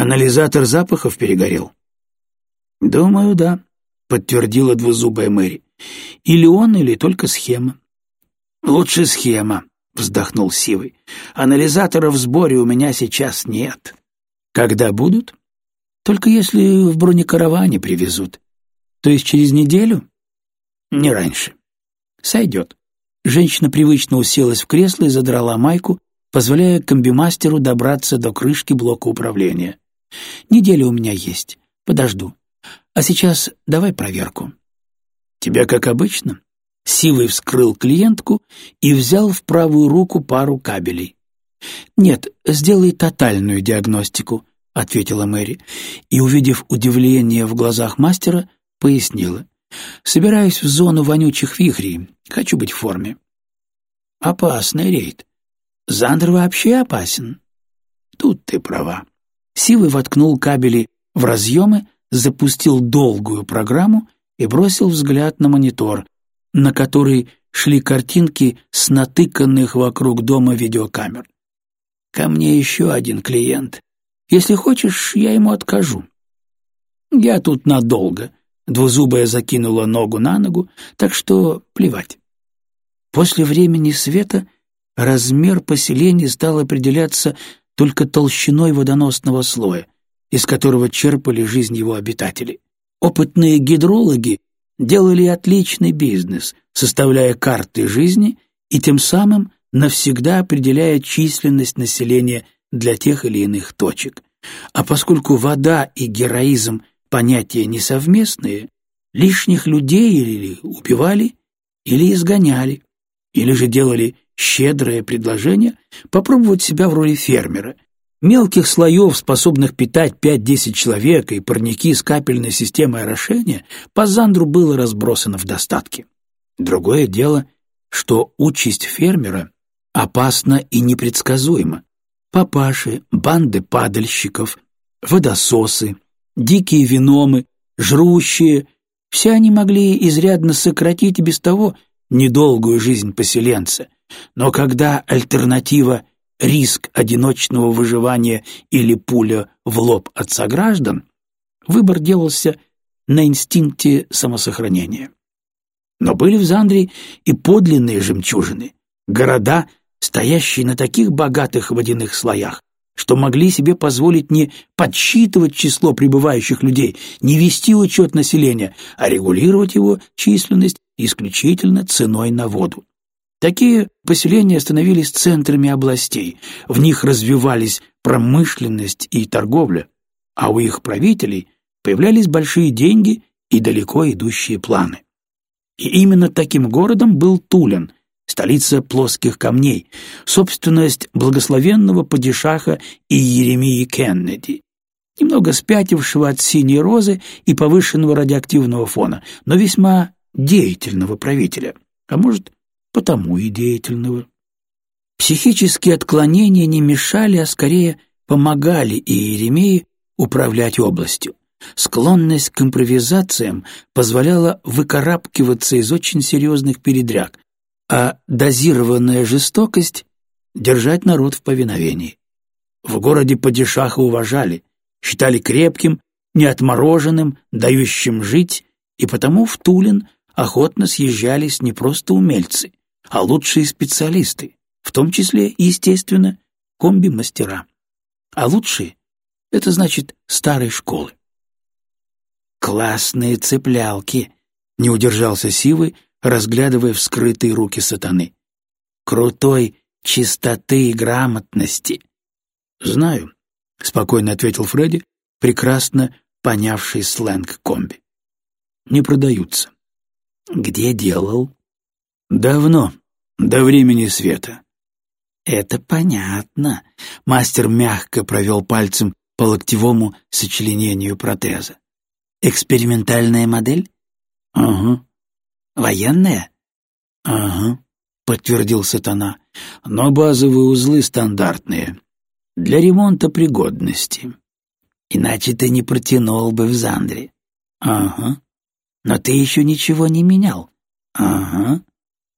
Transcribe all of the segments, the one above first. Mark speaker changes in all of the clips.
Speaker 1: Анализатор запахов перегорел. «Думаю, да», — подтвердила двузубая Мэри. «Или он, или только схема». «Лучше схема», — вздохнул Сивый. «Анализатора в сборе у меня сейчас нет». «Когда будут?» «Только если в бронекараване привезут. То есть через неделю?» «Не раньше». «Сойдет». Женщина привычно уселась в кресло и задрала майку, позволяя комбимастеру добраться до крышки блока управления. «Неделя у меня есть. Подожду. А сейчас давай проверку». «Тебя как обычно?» Сивый вскрыл клиентку и взял в правую руку пару кабелей. «Нет, сделай тотальную диагностику», — ответила Мэри, и, увидев удивление в глазах мастера, пояснила. «Собираюсь в зону вонючих вихрей. Хочу быть в форме». «Опасный рейд. Зандер вообще опасен». «Тут ты права». Сивый воткнул кабели в разъемы, запустил долгую программу и бросил взгляд на монитор, на который шли картинки с натыканных вокруг дома видеокамер. «Ко мне еще один клиент. Если хочешь, я ему откажу». «Я тут надолго», — двузубая закинула ногу на ногу, так что плевать. После времени света размер поселения стал определяться только толщиной водоносного слоя, из которого черпали жизнь его обитатели. Опытные гидрологи делали отличный бизнес, составляя карты жизни и тем самым навсегда определяя численность населения для тех или иных точек. А поскольку вода и героизм – понятия несовместные, лишних людей или убивали, или изгоняли, или же делали щедрое предложение попробовать себя в роли фермера – Мелких слоев, способных питать 5-10 человек, и парники с капельной системой орошения по Зандру было разбросано в достатке. Другое дело, что участь фермера опасна и непредсказуема. Папаши, банды падальщиков, водососы, дикие виномы, жрущие — все они могли изрядно сократить без того недолгую жизнь поселенца. Но когда альтернатива риск одиночного выживания или пуля в лоб от сограждан, выбор делался на инстинкте самосохранения. Но были в Зандрии и подлинные жемчужины, города, стоящие на таких богатых водяных слоях, что могли себе позволить не подсчитывать число прибывающих людей, не вести учет населения, а регулировать его численность исключительно ценой на воду. Такие поселения становились центрами областей, в них развивались промышленность и торговля, а у их правителей появлялись большие деньги и далеко идущие планы. И именно таким городом был Тулен, столица плоских камней, собственность благословенного падишаха и Еремии Кеннеди, немного спятившего от синей розы и повышенного радиоактивного фона, но весьма деятельного правителя, а может, потому и деятельного. Психические отклонения не мешали, а скорее помогали Иеремии управлять областью. Склонность к импровизациям позволяла выкарабкиваться из очень серьезных передряг, а дозированная жестокость — держать народ в повиновении. В городе падишаха уважали, считали крепким, неотмороженным, дающим жить, и потому в Тулин охотно съезжались не просто умельцы, а лучшие специалисты, в том числе, естественно, комби-мастера. А лучшие — это значит старой школы. «Классные цеплялки!» — не удержался Сивы, разглядывая вскрытые руки сатаны. «Крутой чистоты и грамотности!» «Знаю», — спокойно ответил Фредди, прекрасно понявший сленг комби. «Не продаются». «Где делал?» «Давно», до времени света. Это понятно. Мастер мягко провел пальцем по локтевому сочленению протеза. Экспериментальная модель? Ага. Военная? Ага, подтвердил сатана. Но базовые узлы стандартные. Для ремонта пригодности. Иначе ты не протянул бы в Зандре. Ага. Но ты еще ничего не менял. Ага.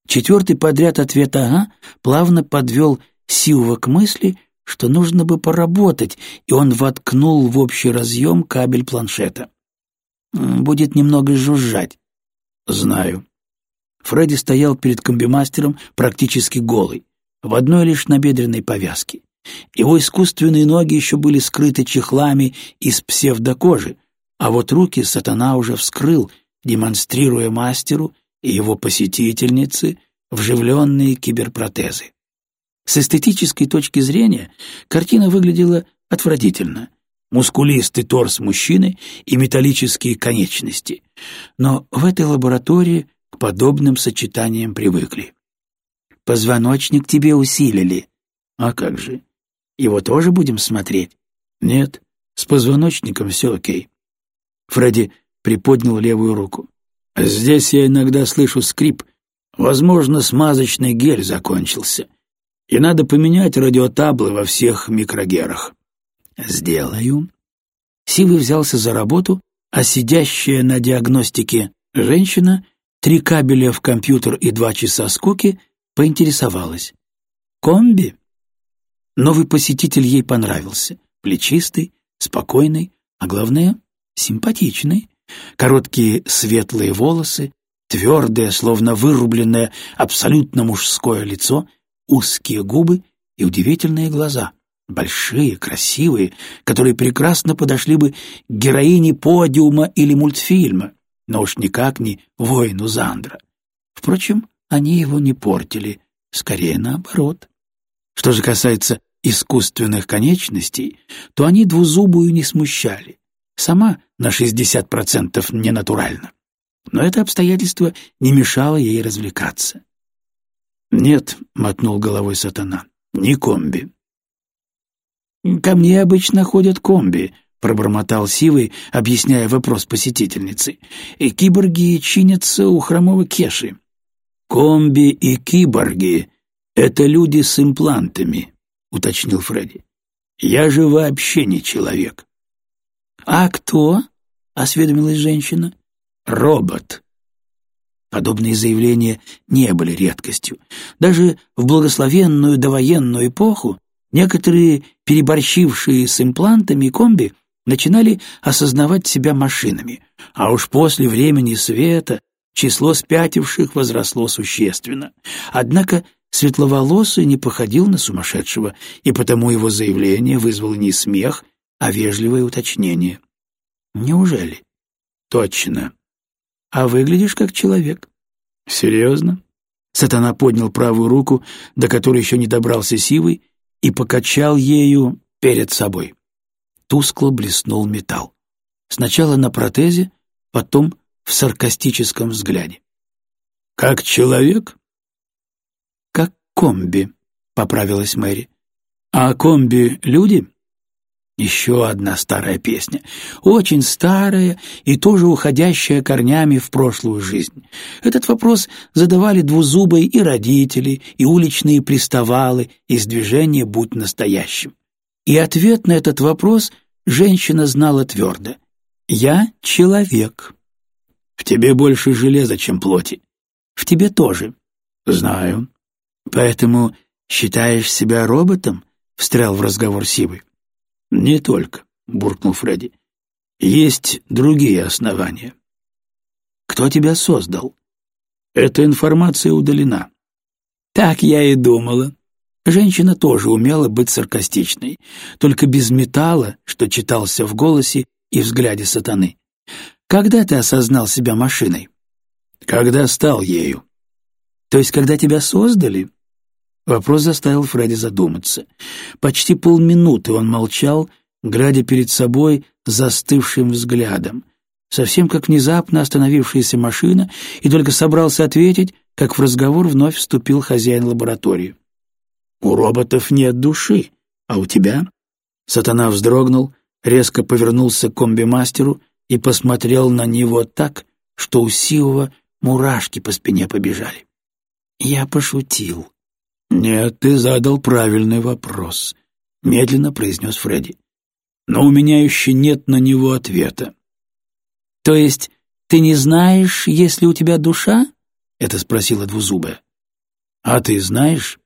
Speaker 1: Четвертый подряд ответ «ага» плавно подвел Сиува к мысли, что нужно бы поработать, и он воткнул в общий разъем кабель планшета. «Будет немного жужжать». «Знаю». Фредди стоял перед комбимастером практически голый, в одной лишь набедренной повязке. Его искусственные ноги еще были скрыты чехлами из псевдокожи, а вот руки сатана уже вскрыл, демонстрируя мастеру и его посетительнице вживленные киберпротезы. С эстетической точки зрения картина выглядела отвратительно. Мускулистый торс мужчины и металлические конечности. Но в этой лаборатории к подобным сочетаниям привыкли. «Позвоночник тебе усилили». «А как же? Его тоже будем смотреть?» «Нет, с позвоночником все окей». Фредди приподнял левую руку. «Здесь я иногда слышу скрип. Возможно, смазочный гель закончился и надо поменять радиотаблы во всех микрогерах. Сделаю. Сивый взялся за работу, а сидящая на диагностике женщина, три кабеля в компьютер и два часа скуки, поинтересовалась. «Комби?» Новый посетитель ей понравился. Плечистый, спокойный, а главное — симпатичный. Короткие светлые волосы, твердое, словно вырубленное, абсолютно мужское лицо — узкие губы и удивительные глаза, большие, красивые, которые прекрасно подошли бы героине подиума или мультфильма, но уж никак не воину Зандра. Впрочем, они его не портили, скорее наоборот. Что же касается искусственных конечностей, то они двузубую не смущали. Сама на 60% ненатурально. Но это обстоятельство не мешало ей развлекаться. «Нет», — мотнул головой сатана, — «не комби». «Ко мне обычно ходят комби», — пробормотал Сивый, объясняя вопрос посетительницы. «И киборги чинятся у хромого Кеши». «Комби и киборги — это люди с имплантами», — уточнил Фредди. «Я же вообще не человек». «А кто?» — осведомилась женщина. «Робот», Подобные заявления не были редкостью. Даже в благословенную довоенную эпоху некоторые, переборщившие с имплантами комби, начинали осознавать себя машинами, а уж после времени света число спятивших возросло существенно. Однако светловолосый не походил на сумасшедшего, и потому его заявление вызвало не смех, а вежливое уточнение. «Неужели?» «Точно а выглядишь как человек». «Серьезно?» Сатана поднял правую руку, до которой еще не добрался сивый, и покачал ею перед собой. Тускло блеснул металл. Сначала на протезе, потом в саркастическом взгляде. «Как человек?» «Как комби», — поправилась Мэри. «А комби — люди?» Еще одна старая песня, очень старая и тоже уходящая корнями в прошлую жизнь. Этот вопрос задавали двузубые и родители, и уличные приставалы из движения «Будь настоящим». И ответ на этот вопрос женщина знала твердо. «Я человек». «В тебе больше железа, чем плоти». «В тебе тоже». «Знаю». «Поэтому считаешь себя роботом?» — встрял в разговор Сивый. «Не только», — буркнул Фредди. «Есть другие основания». «Кто тебя создал?» «Эта информация удалена». «Так я и думала». Женщина тоже умела быть саркастичной, только без металла, что читался в голосе и взгляде сатаны. «Когда ты осознал себя машиной?» «Когда стал ею». «То есть, когда тебя создали?» Вопрос заставил Фредди задуматься. Почти полминуты он молчал, глядя перед собой застывшим взглядом, совсем как внезапно остановившаяся машина, и только собрался ответить, как в разговор вновь вступил хозяин лаборатории. «У роботов нет души, а у тебя?» Сатана вздрогнул, резко повернулся к комби-мастеру и посмотрел на него так, что у Сиова мурашки по спине побежали. «Я пошутил», «Нет, ты задал правильный вопрос», — медленно произнес Фредди. «Но у меня еще нет на него ответа». «То есть ты не знаешь, есть ли у тебя душа?» — это спросила двузубая. «А ты знаешь?»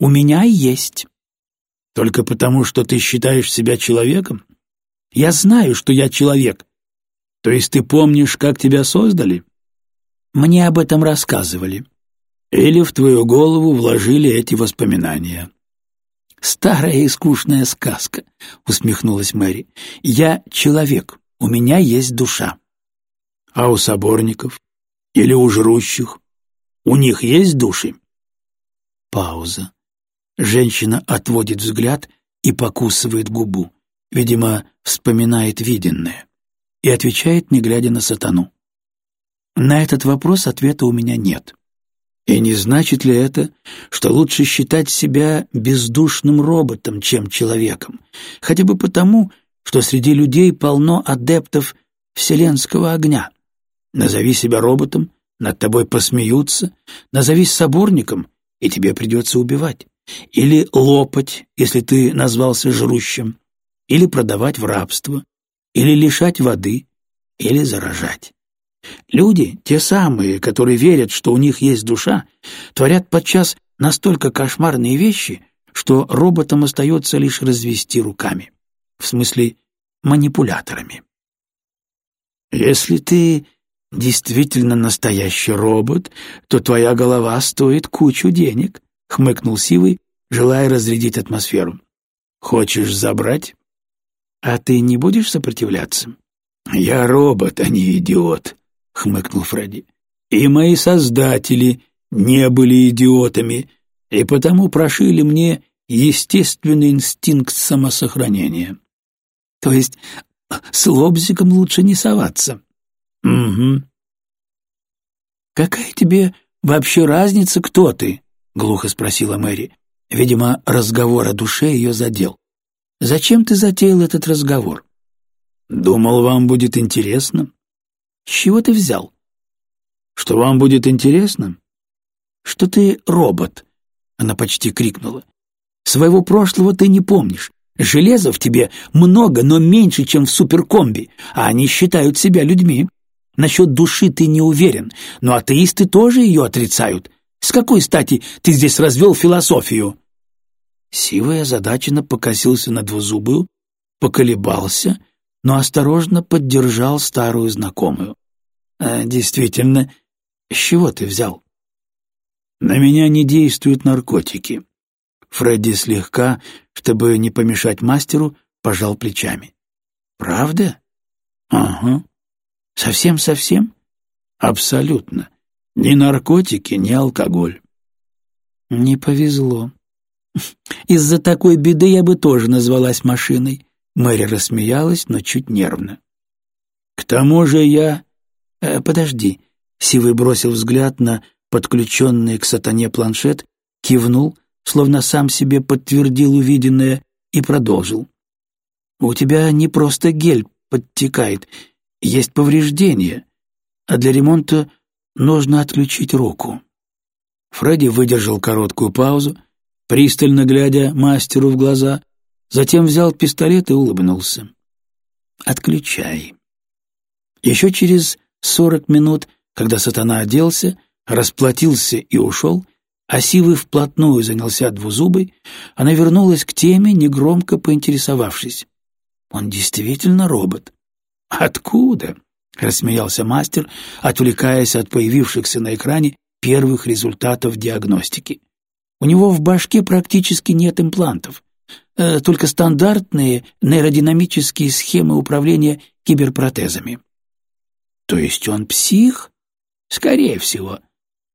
Speaker 1: «У меня есть». Только потому, что ты считаешь себя человеком? Я знаю, что я человек. То есть ты помнишь, как тебя создали? Мне об этом рассказывали. Или в твою голову вложили эти воспоминания. «Старая и скучная сказка», — усмехнулась Мэри. «Я человек, у меня есть душа». «А у соборников? Или у жрущих? У них есть души?» Пауза. Женщина отводит взгляд и покусывает губу, видимо, вспоминает виденное, и отвечает, не глядя на сатану. На этот вопрос ответа у меня нет. И не значит ли это, что лучше считать себя бездушным роботом, чем человеком, хотя бы потому, что среди людей полно адептов вселенского огня? Назови себя роботом, над тобой посмеются, назовись соборником, и тебе придется убивать. Или лопать, если ты назвался жрущим, или продавать в рабство, или лишать воды, или заражать. Люди, те самые, которые верят, что у них есть душа, творят подчас настолько кошмарные вещи, что роботам остается лишь развести руками. В смысле, манипуляторами. Если ты действительно настоящий робот, то твоя голова стоит кучу денег, — хмыкнул Сивый, желая разрядить атмосферу. Хочешь забрать? А ты не будешь сопротивляться? Я робот, а не идиот, — хмыкнул Фредди. «И мои создатели не были идиотами, и потому прошили мне естественный инстинкт самосохранения. То есть с лобзиком лучше не соваться?» «Угу». «Какая тебе вообще разница, кто ты?» — глухо спросила Мэри. Видимо, разговор о душе ее задел. «Зачем ты затеял этот разговор?» «Думал, вам будет интересно», чего ты взял? Что вам будет интересно? Что ты робот, она почти крикнула. Своего прошлого ты не помнишь. Железа в тебе много, но меньше, чем в суперкомби, а они считают себя людьми. Насчет души ты не уверен, но атеисты тоже ее отрицают. С какой стати ты здесь развел философию?» Сивый озадаченно покосился на двузубую, поколебался — но осторожно поддержал старую знакомую. «А, «Действительно, с чего ты взял?» «На меня не действуют наркотики». Фредди слегка, чтобы не помешать мастеру, пожал плечами. «Правда?» «Ага. Совсем-совсем?» «Абсолютно. Ни наркотики, ни алкоголь». «Не повезло. Из-за такой беды я бы тоже назвалась машиной. Мэри рассмеялась, но чуть нервно. «К тому же я...» э, «Подожди». Сивый бросил взгляд на подключенный к сатане планшет, кивнул, словно сам себе подтвердил увиденное, и продолжил. «У тебя не просто гель подтекает, есть повреждения, а для ремонта нужно отключить руку». Фредди выдержал короткую паузу, пристально глядя мастеру в глаза, Затем взял пистолет и улыбнулся. «Отключай». Еще через сорок минут, когда сатана оделся, расплатился и ушел, а Сивый вплотную занялся двузубой, она вернулась к теме, негромко поинтересовавшись. «Он действительно робот?» «Откуда?» — рассмеялся мастер, отвлекаясь от появившихся на экране первых результатов диагностики. «У него в башке практически нет имплантов. Э, только стандартные нейродинамические схемы управления киберпротезами. То есть он псих? Скорее всего.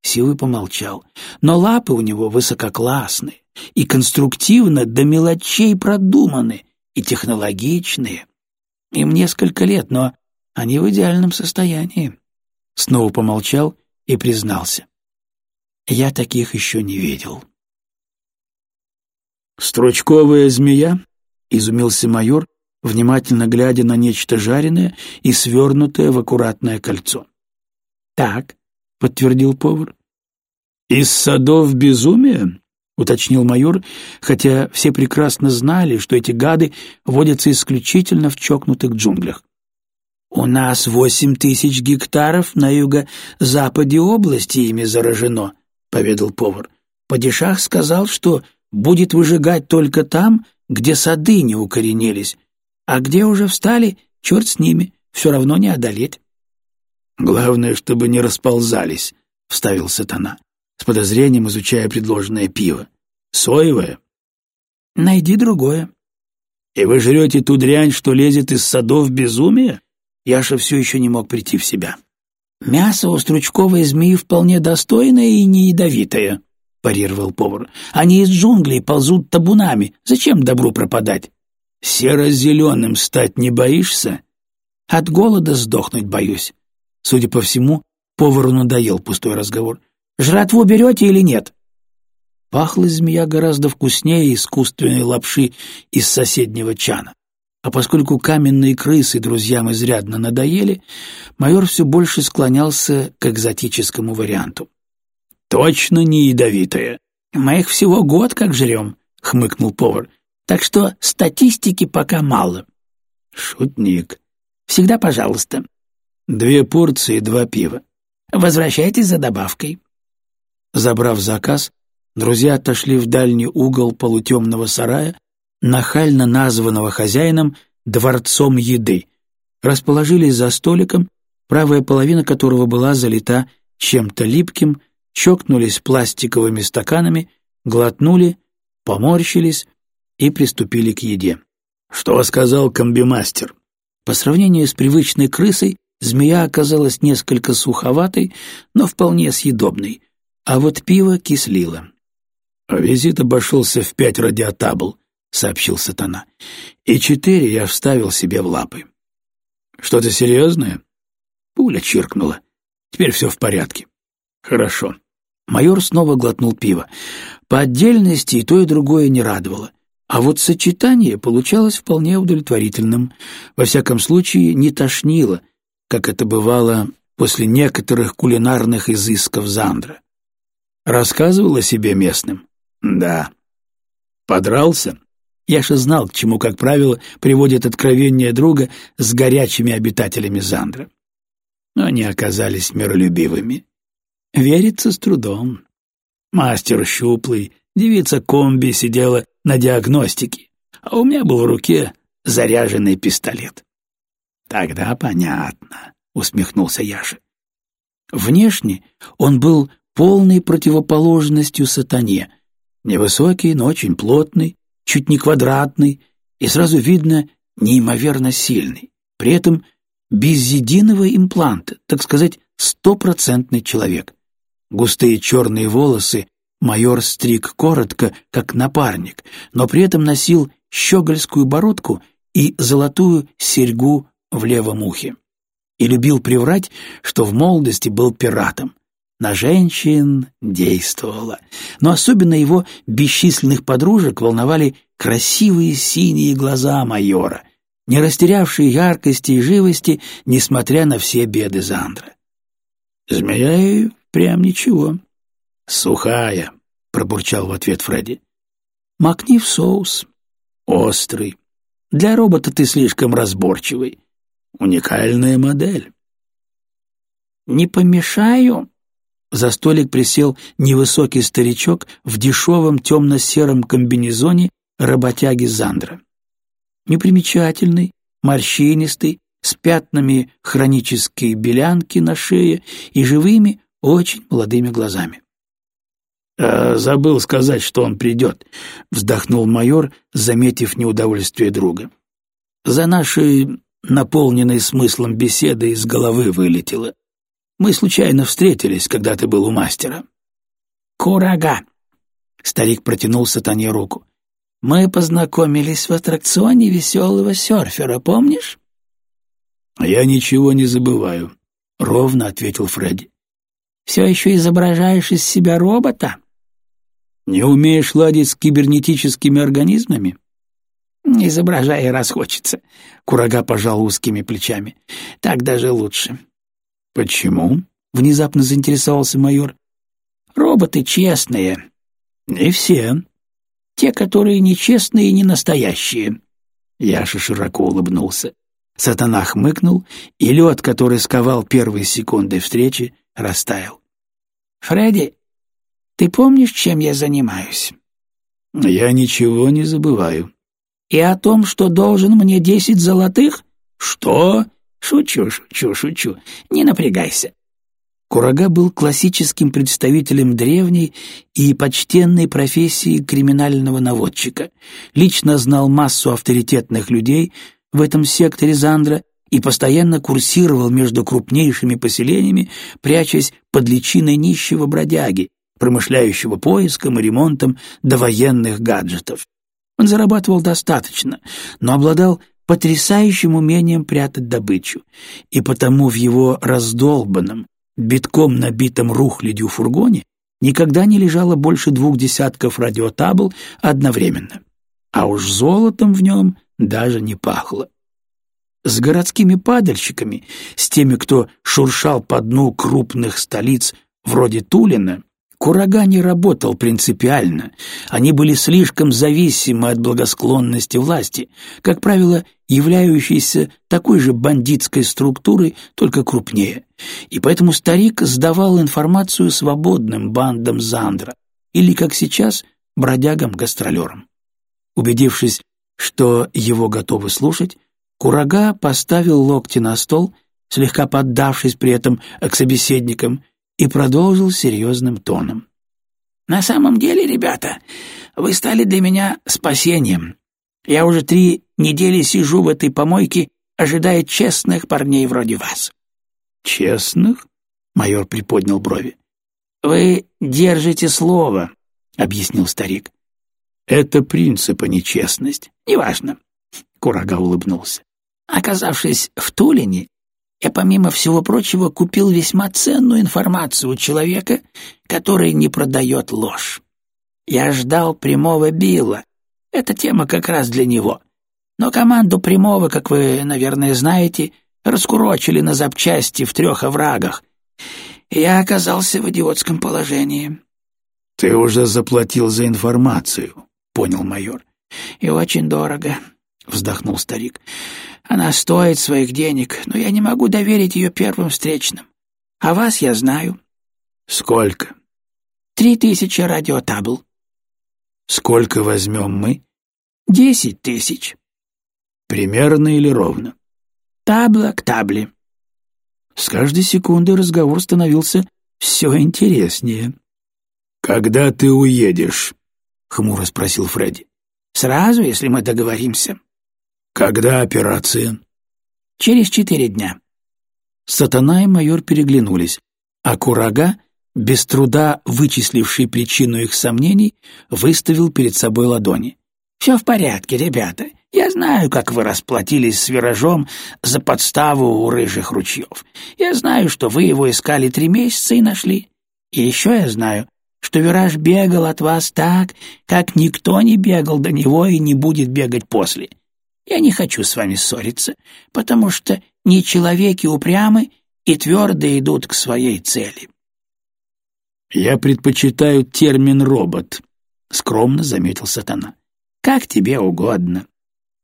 Speaker 1: Силы помолчал. Но лапы у него высококлассные и конструктивно до мелочей продуманы и технологичные. Им несколько лет, но они в идеальном состоянии. Снова помолчал и признался. Я таких еще не видел. «Стручковая змея?» — изумился майор, внимательно глядя на нечто жареное и свернутое в аккуратное кольцо. «Так», — подтвердил повар. «Из садов безумия?» — уточнил майор, хотя все прекрасно знали, что эти гады водятся исключительно в чокнутых джунглях. «У нас восемь тысяч гектаров на юго-западе области ими заражено», — поведал повар. «Падишах сказал, что будет выжигать только там, где сады не укоренились, а где уже встали, черт с ними, все равно не одолеть. «Главное, чтобы не расползались», — вставил сатана, с подозрением изучая предложенное пиво. «Соевое?» «Найди другое». «И вы жрете ту дрянь, что лезет из садов безумия?» Яша все еще не мог прийти в себя. «Мясо у стручковой змеи вполне достойное и не ядовитое», — парировал повар. «Они из джунглей ползут табунами. Зачем добру пропадать?» «Серо-зеленым стать не боишься?» «От голода сдохнуть боюсь». Судя по всему, повару надоел пустой разговор. «Жратву берете или нет?» Пахла змея гораздо вкуснее искусственной лапши из соседнего чана. А поскольку каменные крысы друзьям изрядно надоели, майор все больше склонялся к экзотическому варианту. «Точно не ядовитая. Мы их всего год как жрем», — хмыкнул повар. «Так что статистики пока мало». «Шутник». «Всегда пожалуйста». «Две порции, два пива». «Возвращайтесь за добавкой». Забрав заказ, друзья отошли в дальний угол полутемного сарая, нахально названного хозяином «дворцом еды», расположились за столиком, правая половина которого была залита чем-то липким, чокнулись пластиковыми стаканами, глотнули, поморщились и приступили к еде. «Что сказал комбимастер?» По сравнению с привычной крысой, змея оказалась несколько суховатой, но вполне съедобной, а вот пиво кислило. «Визит обошелся в пять радиотабл», — сообщил сатана. «И четыре я вставил себе в лапы». «Что-то серьезное?» Пуля чиркнула. «Теперь все в порядке». «Хорошо». Майор снова глотнул пиво. По отдельности и то, и другое не радовало. А вот сочетание получалось вполне удовлетворительным. Во всяком случае, не тошнило, как это бывало после некоторых кулинарных изысков Зандра. Рассказывал о себе местным? Да. Подрался? Яша знал, к чему, как правило, приводит откровение друга с горячими обитателями Зандра. Но они оказались миролюбивыми. Верится с трудом. Мастер щуплый, девица комби сидела на диагностике, а у меня был в руке заряженный пистолет. «Тогда понятно», — усмехнулся Яша. Внешне он был полной противоположностью сатане. Невысокий, но очень плотный, чуть не квадратный и сразу видно неимоверно сильный. При этом без единого импланта, так сказать, стопроцентный человек. Густые черные волосы майор стриг коротко, как напарник, но при этом носил щегольскую бородку и золотую серьгу в левом ухе. И любил приврать, что в молодости был пиратом. На женщин действовало, но особенно его бесчисленных подружек волновали красивые синие глаза майора, не растерявшие яркости и живости, несмотря на все беды Зандра. «Змея и прям ничего». «Сухая», — пробурчал в ответ Фредди. «Макни в соус. Острый. Для робота ты слишком разборчивый. Уникальная модель». «Не помешаю?» За столик присел невысокий старичок в дешевом темно-сером комбинезоне работяги Зандра. Непримечательный, морщинистый, с пятнами хронической белянки на шее и живыми, очень молодыми глазами. «Э, «Забыл сказать, что он придет», — вздохнул майор, заметив неудовольствие друга. «За нашей наполненной смыслом беседы из головы вылетело. Мы случайно встретились, когда ты был у мастера». «Курага!» — старик протянул сатане руку. «Мы познакомились в аттракционе веселого серфера, помнишь?» «Я ничего не забываю», — ровно ответил Фредди. «Все еще изображаешь из себя робота?» «Не умеешь ладить с кибернетическими организмами?» «Изображай, раз хочется», — Курага пожал узкими плечами. «Так даже лучше. «Почему?» — внезапно заинтересовался майор. «Роботы честные. И все. Те, которые нечестные и не настоящие». Яша широко улыбнулся. Сатана хмыкнул, и лед, который сковал первые секунды встречи, растаял. «Фредди, ты помнишь, чем я занимаюсь?» Я ничего не забываю.
Speaker 2: И о том, что должен мне десять золотых?
Speaker 1: Что?
Speaker 2: Шучу, шучу, шучу. Не напрягайся.
Speaker 1: Курага был классическим представителем древней и почтенной профессии криминального наводчика. Лично знал массу авторитетных людей в этом секторе Зандра и постоянно курсировал между крупнейшими поселениями, прячась под личиной нищего бродяги, промышляющего поиском и ремонтом довоенных гаджетов. Он зарабатывал достаточно, но обладал потрясающим умением прятать добычу, и потому в его раздолбанном, битком набитом рухлядью фургоне никогда не лежало больше двух десятков радиотабл одновременно, а уж золотом в нем даже не пахло. С городскими падальщиками, с теми, кто шуршал по дну крупных столиц вроде Тулина, Курага не работал принципиально, они были слишком зависимы от благосклонности власти, как правило, являющейся такой же бандитской структурой, только крупнее. И поэтому старик сдавал информацию свободным бандам Зандра, или, как сейчас, бродягам-гастролерам. Убедившись, что его готовы слушать, Курага поставил локти на стол, слегка поддавшись при этом к собеседникам, и продолжил серьезным тоном. «На самом деле, ребята, вы стали для меня спасением. Я уже три недели сижу в этой помойке, ожидая честных парней вроде вас». «Честных?» — майор приподнял брови.
Speaker 2: «Вы держите слово», — объяснил старик.
Speaker 1: «Это принцип, а не честность.
Speaker 2: Неважно», — Курага улыбнулся. «Оказавшись в Тулине, я, помимо всего прочего, купил весьма ценную информацию у человека, который не продает ложь. Я ждал прямого Билла. Эта тема как раз для него. Но команду прямого, как вы, наверное, знаете, раскурочили на запчасти в трех оврагах. Я оказался в идиотском положении.
Speaker 1: — Ты уже заплатил за информацию, — понял майор.
Speaker 2: — И очень дорого, — вздохнул старик. Она стоит своих денег, но я не могу доверить ее первым встречным. А вас я знаю.
Speaker 1: Сколько?
Speaker 2: Три тысячи радиотабл.
Speaker 1: Сколько возьмем мы?
Speaker 2: Десять тысяч.
Speaker 1: Примерно или ровно?
Speaker 2: Табла к табле.
Speaker 1: С каждой секунды разговор становился все интереснее. «Когда ты уедешь?» — хмуро спросил Фредди.
Speaker 2: «Сразу, если мы договоримся».
Speaker 1: «Когда операция?»
Speaker 2: «Через четыре дня».
Speaker 1: Сатана и майор переглянулись, а Курага, без труда вычисливший причину их сомнений, выставил перед собой ладони.
Speaker 2: «Все в порядке, ребята. Я знаю, как вы расплатились с виражом за подставу у рыжих ручьев. Я знаю, что вы его искали три месяца и нашли. И еще я знаю, что вираж бегал от вас так, как никто не бегал до него и не будет бегать после. Я не хочу с вами ссориться, потому что не человеки упрямы и твердо идут к своей цели.
Speaker 1: «Я предпочитаю термин «робот», — скромно заметил сатана.
Speaker 2: «Как тебе угодно».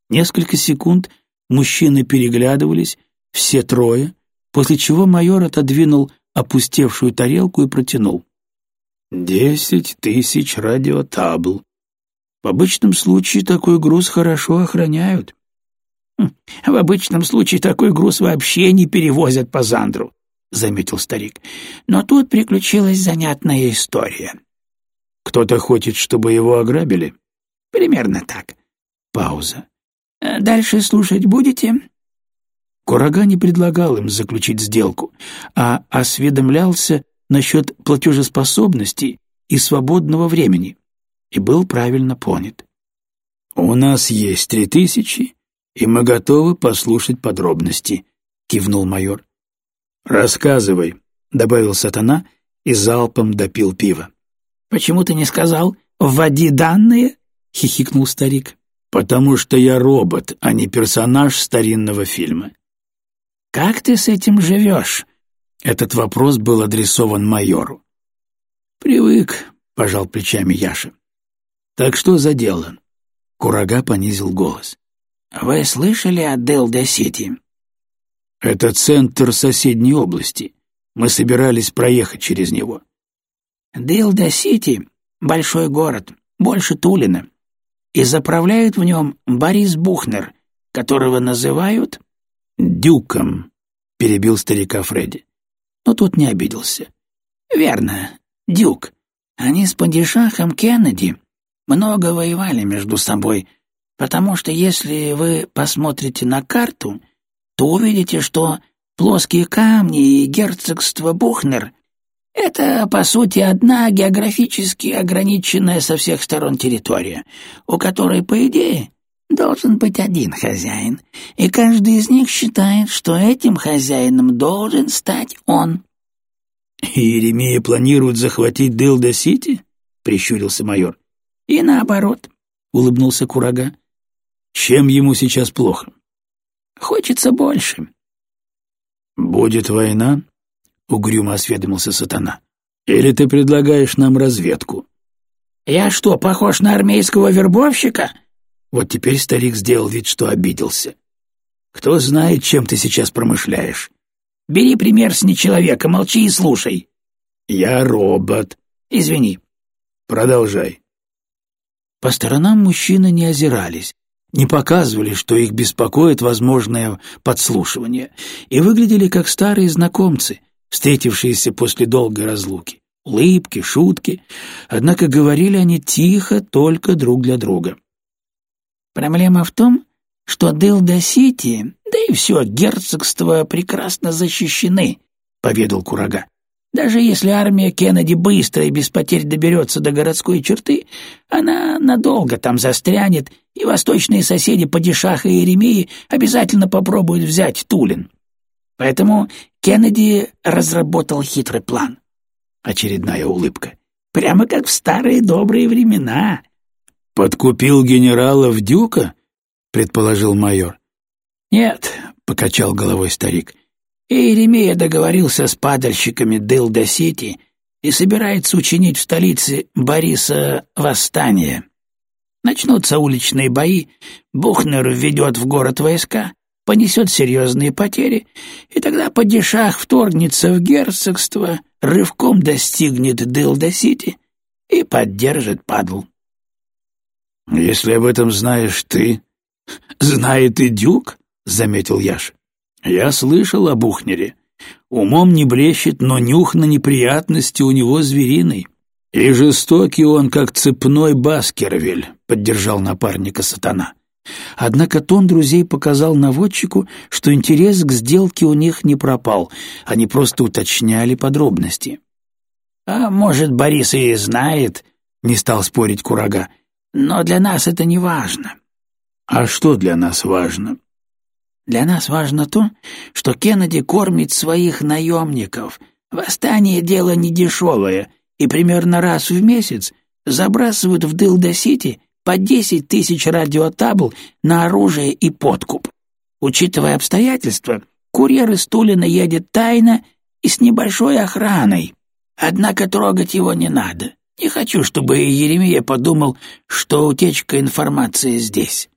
Speaker 1: Несколько секунд мужчины переглядывались, все трое, после чего майор отодвинул опустевшую тарелку и протянул. «Десять тысяч радиотабл. В обычном случае такой груз хорошо охраняют.
Speaker 2: Хм, в обычном случае такой груз вообще не перевозят по Зандру, заметил старик. Но тут приключилась занятная история.
Speaker 1: Кто-то хочет, чтобы его ограбили?
Speaker 2: Примерно так.
Speaker 1: Пауза.
Speaker 2: Э, дальше слушать будете?
Speaker 1: Курага не предлагал им заключить сделку, а осведомлялся насчет платежеспособности и свободного времени и был правильно понят. «У нас есть три тысячи, и мы готовы послушать подробности», — кивнул майор. «Рассказывай», — добавил сатана и залпом допил пиво.
Speaker 2: «Почему ты не сказал «вводи данные»?» — хихикнул старик.
Speaker 1: «Потому что я робот, а не персонаж старинного фильма».
Speaker 2: «Как ты с этим живешь?»
Speaker 1: Этот вопрос был адресован майору.
Speaker 2: «Привык», —
Speaker 1: пожал плечами Яша. Так что за дело? Курага понизил голос.
Speaker 2: Вы слышали о Делда-Сити?
Speaker 1: Это центр соседней области. Мы собирались проехать через него.
Speaker 2: Делда-Сити — большой город, больше Тулина, и заправляет в нем Борис Бухнер, которого называют
Speaker 1: «Дюком», — перебил старика Фредди.
Speaker 2: Но тут не обиделся. «Верно, Дюк. Они с падишахом Кеннеди много воевали между собой, потому что если вы посмотрите на карту, то увидите, что плоские камни и герцогство Бухнер — это, по сути, одна географически ограниченная со всех сторон территория, у которой, по идее, должен быть один хозяин, и каждый из них считает, что этим хозяином должен стать он.
Speaker 1: — Еремея планирует захватить Дилда-Сити? — прищурился майор.
Speaker 2: — И наоборот, — улыбнулся Курага.
Speaker 1: — Чем ему сейчас плохо?
Speaker 2: — Хочется больше.
Speaker 1: — Будет война? — угрюмо осведомился сатана. — Или ты предлагаешь нам разведку?
Speaker 2: — Я что, похож на армейского вербовщика?
Speaker 1: — вот теперь старик сделал вид, что обиделся. «Кто знает, чем ты сейчас промышляешь?»
Speaker 2: «Бери пример с нечеловека, молчи и слушай».
Speaker 1: «Я робот».
Speaker 2: «Извини».
Speaker 1: «Продолжай».
Speaker 2: По сторонам мужчины не озирались, не показывали, что их беспокоит возможное подслушивание, и выглядели как старые знакомцы, встретившиеся после долгой разлуки. Улыбки, шутки, однако говорили они тихо только друг для друга. Проблема в том, что Дилда-Сити, да и все герцогство прекрасно защищены, — поведал Курага. Даже если армия Кеннеди быстро и без потерь доберется до городской черты, она надолго там застрянет, и восточные соседи Падишаха и Еремеи обязательно попробуют взять Тулин. Поэтому Кеннеди разработал хитрый план. Очередная улыбка. Прямо как в старые добрые времена.
Speaker 1: «Подкупил генералов Дюка?» — предположил майор.
Speaker 2: «Нет», — покачал головой старик. «Иеремия договорился с падальщиками Дилда-Сити и собирается учинить в столице Бориса восстание. Начнутся уличные бои, Бухнер введет в город войска, понесет серьезные потери, и тогда падишах вторгнется в герцогство, рывком достигнет Дилда-Сити и поддержит падл.
Speaker 1: «Если об этом знаешь ты...» «Знает и Дюк», — заметил Яш. «Я слышал о Бухнере. Умом не блещет, но нюх на неприятности у него звериный. И жестокий он, как цепной Баскервиль», — поддержал напарника сатана. Однако тон друзей показал наводчику, что интерес к сделке у них не пропал, они просто уточняли подробности.
Speaker 2: «А может, Борис и знает?» — не стал спорить Курага. Но для нас это не важно.
Speaker 1: А что для нас важно?
Speaker 2: Для нас важно то, что Кеннеди кормит своих наемников. Восстание — дело недешевое, и примерно раз в месяц забрасывают в Дилда-Сити по десять тысяч радиотабл на оружие и подкуп. Учитывая обстоятельства, курьер из Тулина едет тайно и с небольшой охраной. Однако трогать его не надо. Не хочу, чтобы Еремия подумал, что утечка информации здесь».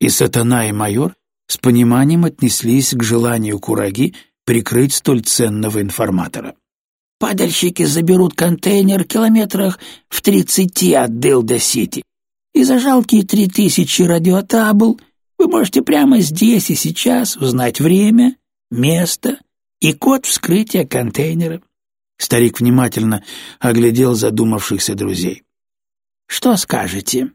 Speaker 1: И сатана, и майор с пониманием отнеслись к желанию Кураги прикрыть столь ценного информатора.
Speaker 2: «Падальщики заберут контейнер километрах в тридцати от Дилда-Сити, и за жалкие три тысячи радиотабл вы можете прямо здесь и сейчас узнать время, место и код вскрытия контейнера.
Speaker 1: Старик внимательно оглядел задумавшихся друзей.
Speaker 2: «Что скажете?»